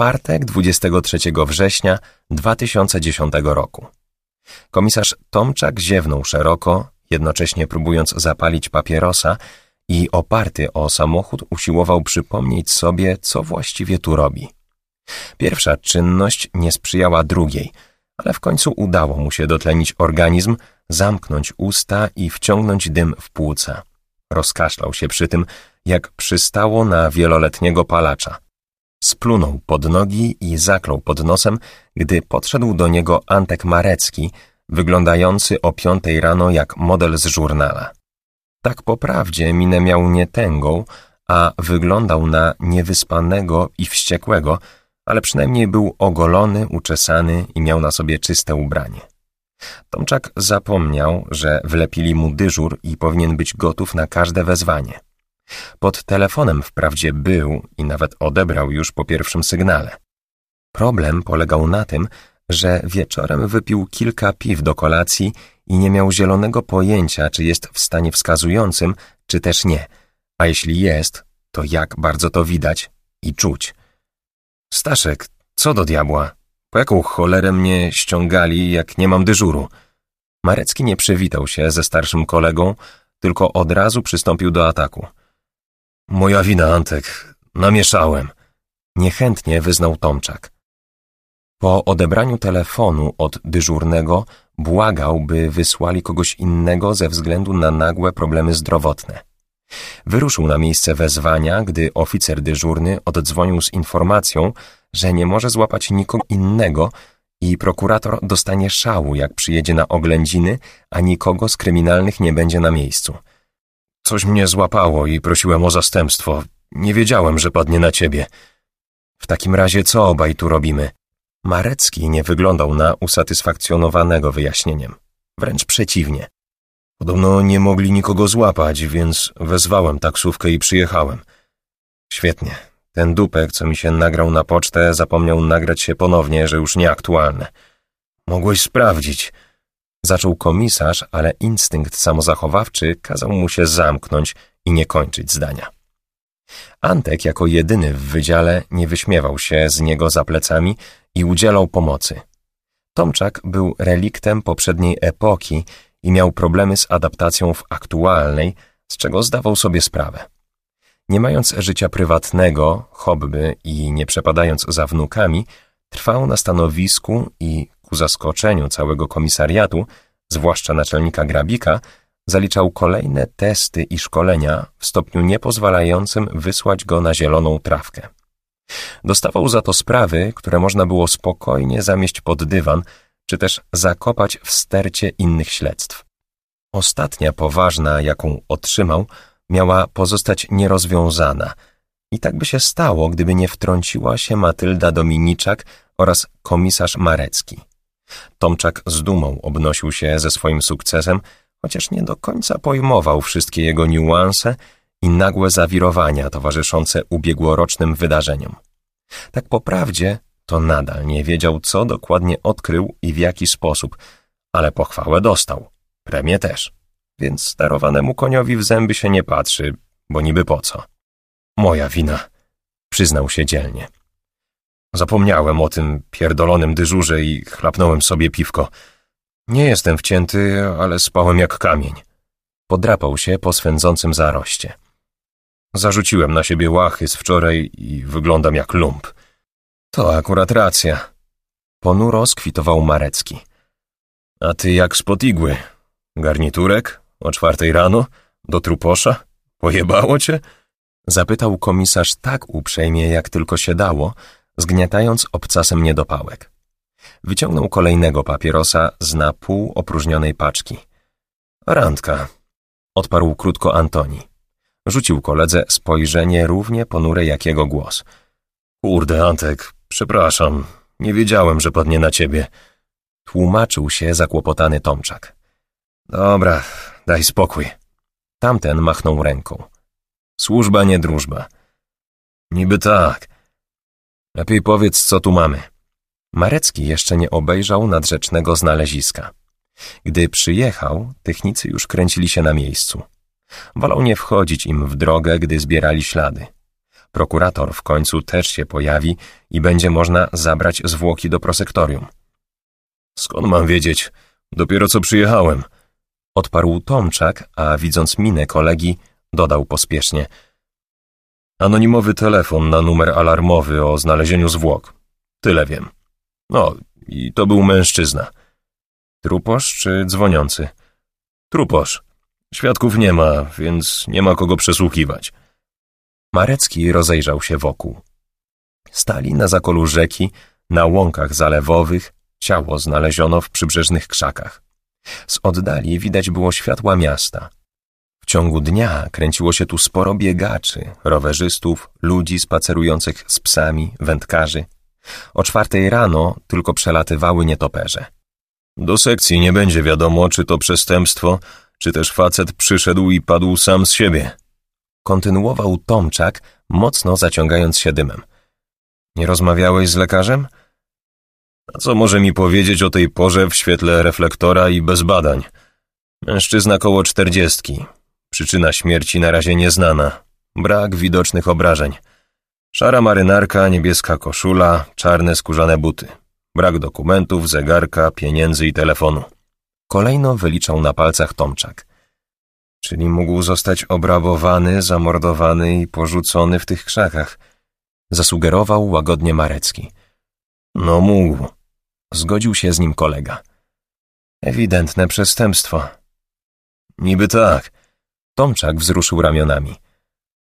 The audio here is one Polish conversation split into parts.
czwartek 23 września 2010 roku. Komisarz Tomczak ziewnął szeroko, jednocześnie próbując zapalić papierosa i oparty o samochód usiłował przypomnieć sobie, co właściwie tu robi. Pierwsza czynność nie sprzyjała drugiej, ale w końcu udało mu się dotlenić organizm, zamknąć usta i wciągnąć dym w płuca. Rozkaszlał się przy tym, jak przystało na wieloletniego palacza. Splunął pod nogi i zaklął pod nosem, gdy podszedł do niego Antek Marecki, wyglądający o piątej rano jak model z żurnala. Tak po prawdzie minę miał nie tęgą, a wyglądał na niewyspanego i wściekłego, ale przynajmniej był ogolony, uczesany i miał na sobie czyste ubranie. Tomczak zapomniał, że wlepili mu dyżur i powinien być gotów na każde wezwanie. Pod telefonem wprawdzie był i nawet odebrał już po pierwszym sygnale. Problem polegał na tym, że wieczorem wypił kilka piw do kolacji i nie miał zielonego pojęcia, czy jest w stanie wskazującym, czy też nie, a jeśli jest, to jak bardzo to widać i czuć. Staszek, co do diabła? Po jaką cholerę mnie ściągali, jak nie mam dyżuru? Marecki nie przywitał się ze starszym kolegą, tylko od razu przystąpił do ataku. Moja wina, Antek. Namieszałem. Niechętnie wyznał Tomczak. Po odebraniu telefonu od dyżurnego błagał, by wysłali kogoś innego ze względu na nagłe problemy zdrowotne. Wyruszył na miejsce wezwania, gdy oficer dyżurny oddzwonił z informacją, że nie może złapać nikogo innego i prokurator dostanie szału, jak przyjedzie na oględziny, a nikogo z kryminalnych nie będzie na miejscu. Coś mnie złapało i prosiłem o zastępstwo. Nie wiedziałem, że padnie na ciebie. W takim razie co obaj tu robimy? Marecki nie wyglądał na usatysfakcjonowanego wyjaśnieniem. Wręcz przeciwnie. Podobno nie mogli nikogo złapać, więc wezwałem taksówkę i przyjechałem. Świetnie. Ten dupek, co mi się nagrał na pocztę, zapomniał nagrać się ponownie, że już nieaktualne. Mogłeś sprawdzić. Zaczął komisarz, ale instynkt samozachowawczy kazał mu się zamknąć i nie kończyć zdania. Antek jako jedyny w wydziale nie wyśmiewał się z niego za plecami i udzielał pomocy. Tomczak był reliktem poprzedniej epoki i miał problemy z adaptacją w aktualnej, z czego zdawał sobie sprawę. Nie mając życia prywatnego, hobby i nie przepadając za wnukami, trwał na stanowisku i ku zaskoczeniu całego komisariatu, zwłaszcza naczelnika Grabika, zaliczał kolejne testy i szkolenia w stopniu niepozwalającym wysłać go na zieloną trawkę. Dostawał za to sprawy, które można było spokojnie zamieść pod dywan, czy też zakopać w stercie innych śledztw. Ostatnia poważna, jaką otrzymał, miała pozostać nierozwiązana i tak by się stało, gdyby nie wtrąciła się Matylda Dominiczak oraz komisarz Marecki. Tomczak z dumą obnosił się ze swoim sukcesem, chociaż nie do końca pojmował wszystkie jego niuanse i nagłe zawirowania towarzyszące ubiegłorocznym wydarzeniom. Tak po prawdzie, to nadal nie wiedział, co dokładnie odkrył i w jaki sposób, ale pochwałę dostał, premię też, więc darowanemu koniowi w zęby się nie patrzy, bo niby po co. Moja wina, przyznał się dzielnie. Zapomniałem o tym pierdolonym dyżurze i chlapnąłem sobie piwko. Nie jestem wcięty, ale spałem jak kamień. Podrapał się po swędzącym zaroście. Zarzuciłem na siebie łachy z wczoraj i wyglądam jak lump. To akurat racja. Ponuro skwitował Marecki. A ty jak spod igły? Garniturek? O czwartej rano? Do truposza? Pojebało cię? Zapytał komisarz tak uprzejmie, jak tylko się dało, zgniatając obcasem niedopałek. Wyciągnął kolejnego papierosa z na pół opróżnionej paczki. Randka, odparł krótko Antoni. Rzucił koledze spojrzenie równie ponure jak jego głos. Kurde, Antek, przepraszam, nie wiedziałem, że padnie na ciebie. Tłumaczył się zakłopotany Tomczak. Dobra, daj spokój. Tamten machnął ręką. Służba, nie drużba. Niby tak. Lepiej powiedz, co tu mamy. Marecki jeszcze nie obejrzał nadrzecznego znaleziska. Gdy przyjechał, technicy już kręcili się na miejscu. Wolał nie wchodzić im w drogę, gdy zbierali ślady. Prokurator w końcu też się pojawi i będzie można zabrać zwłoki do prosektorium. Skąd mam wiedzieć? Dopiero co przyjechałem. Odparł Tomczak, a widząc minę kolegi, dodał pospiesznie. Anonimowy telefon na numer alarmowy o znalezieniu zwłok. Tyle wiem. No, i to był mężczyzna. Truposz czy dzwoniący? Truposz. Świadków nie ma, więc nie ma kogo przesłuchiwać. Marecki rozejrzał się wokół. Stali na zakolu rzeki, na łąkach zalewowych, ciało znaleziono w przybrzeżnych krzakach. Z oddali widać było światła miasta. W ciągu dnia kręciło się tu sporo biegaczy, rowerzystów, ludzi spacerujących z psami, wędkarzy. O czwartej rano tylko przelatywały nietoperze. Do sekcji nie będzie wiadomo, czy to przestępstwo, czy też facet przyszedł i padł sam z siebie. Kontynuował Tomczak, mocno zaciągając się dymem. Nie rozmawiałeś z lekarzem? A co może mi powiedzieć o tej porze w świetle reflektora i bez badań? Mężczyzna koło czterdziestki. Przyczyna śmierci na razie nieznana. Brak widocznych obrażeń. Szara marynarka, niebieska koszula, czarne skórzane buty. Brak dokumentów, zegarka, pieniędzy i telefonu. Kolejno wyliczał na palcach Tomczak. Czyli mógł zostać obrabowany, zamordowany i porzucony w tych krzakach. Zasugerował łagodnie Marecki. No mógł. Zgodził się z nim kolega. Ewidentne przestępstwo. Niby tak. Tomczak wzruszył ramionami.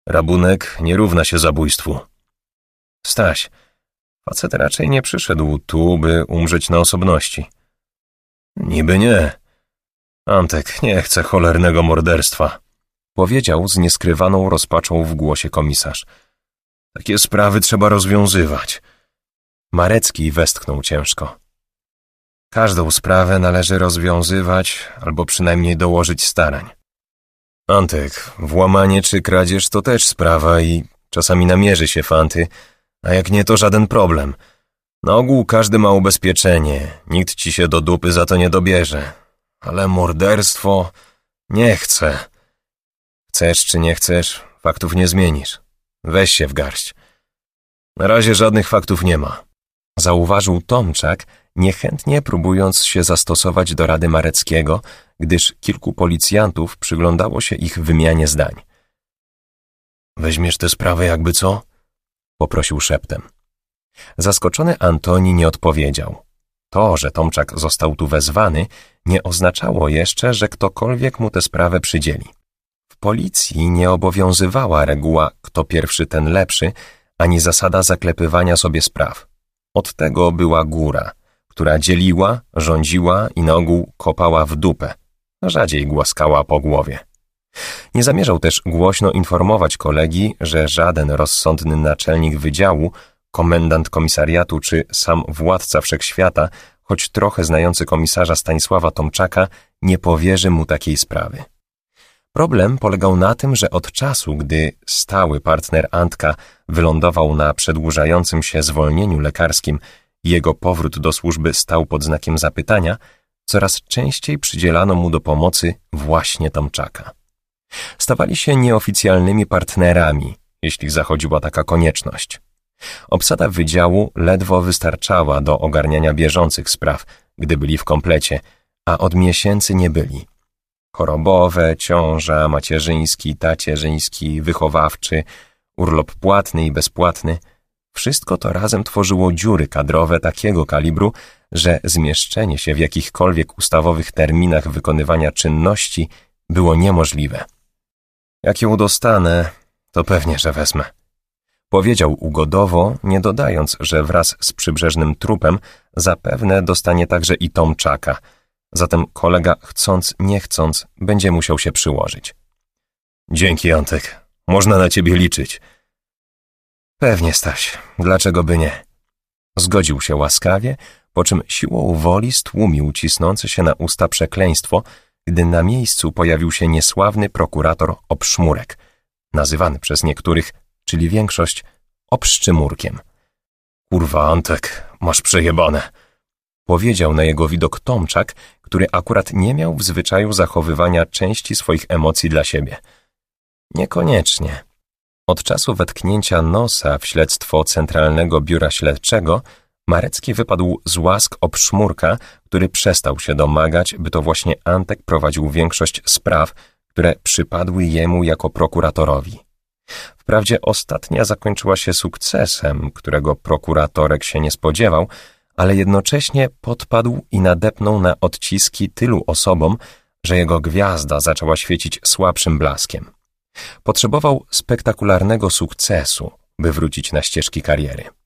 Rabunek nie równa się zabójstwu. Staś, facet raczej nie przyszedł tu, by umrzeć na osobności. Niby nie. Antek nie chce cholernego morderstwa. Powiedział z nieskrywaną rozpaczą w głosie komisarz. Takie sprawy trzeba rozwiązywać. Marecki westchnął ciężko. Każdą sprawę należy rozwiązywać, albo przynajmniej dołożyć starań. Antek, włamanie czy kradzież to też sprawa i czasami namierzy się fanty, a jak nie to żaden problem. Na ogół każdy ma ubezpieczenie, nikt ci się do dupy za to nie dobierze. Ale morderstwo nie chcę. Chcesz czy nie chcesz, faktów nie zmienisz. Weź się w garść. Na razie żadnych faktów nie ma. Zauważył Tomczak, niechętnie próbując się zastosować do rady Mareckiego, gdyż kilku policjantów przyglądało się ich wymianie zdań. Weźmiesz tę sprawę jakby co? Poprosił szeptem. Zaskoczony Antoni nie odpowiedział. To, że Tomczak został tu wezwany, nie oznaczało jeszcze, że ktokolwiek mu tę sprawę przydzieli. W policji nie obowiązywała reguła kto pierwszy ten lepszy, ani zasada zaklepywania sobie spraw. Od tego była góra, która dzieliła, rządziła i na ogół kopała w dupę, rzadziej głaskała po głowie. Nie zamierzał też głośno informować kolegi, że żaden rozsądny naczelnik wydziału, komendant komisariatu czy sam władca wszechświata, choć trochę znający komisarza Stanisława Tomczaka, nie powierzy mu takiej sprawy. Problem polegał na tym, że od czasu, gdy stały partner Antka wylądował na przedłużającym się zwolnieniu lekarskim jego powrót do służby stał pod znakiem zapytania, coraz częściej przydzielano mu do pomocy właśnie Tomczaka. Stawali się nieoficjalnymi partnerami, jeśli zachodziła taka konieczność. Obsada wydziału ledwo wystarczała do ogarniania bieżących spraw, gdy byli w komplecie, a od miesięcy nie byli. Chorobowe, ciąża, macierzyński, tacierzyński, wychowawczy, urlop płatny i bezpłatny – wszystko to razem tworzyło dziury kadrowe takiego kalibru, że zmieszczenie się w jakichkolwiek ustawowych terminach wykonywania czynności było niemożliwe. Jak ją dostanę, to pewnie, że wezmę. Powiedział ugodowo, nie dodając, że wraz z przybrzeżnym trupem zapewne dostanie także i Tomczaka, zatem kolega chcąc, nie chcąc, będzie musiał się przyłożyć. Dzięki, Antek. Można na ciebie liczyć. Pewnie, Staś. Dlaczego by nie? Zgodził się łaskawie, po czym siłą woli stłumił cisnące się na usta przekleństwo, gdy na miejscu pojawił się niesławny prokurator Obszmurek, nazywany przez niektórych, czyli większość, Obszczymurkiem. Kurwa, Antek, masz przejebane. Powiedział na jego widok Tomczak, który akurat nie miał w zwyczaju zachowywania części swoich emocji dla siebie. Niekoniecznie. Od czasu wetknięcia nosa w śledztwo Centralnego Biura Śledczego Marecki wypadł z łask obszmurka, który przestał się domagać, by to właśnie Antek prowadził większość spraw, które przypadły jemu jako prokuratorowi. Wprawdzie ostatnia zakończyła się sukcesem, którego prokuratorek się nie spodziewał, ale jednocześnie podpadł i nadepnął na odciski tylu osobom, że jego gwiazda zaczęła świecić słabszym blaskiem. Potrzebował spektakularnego sukcesu, by wrócić na ścieżki kariery.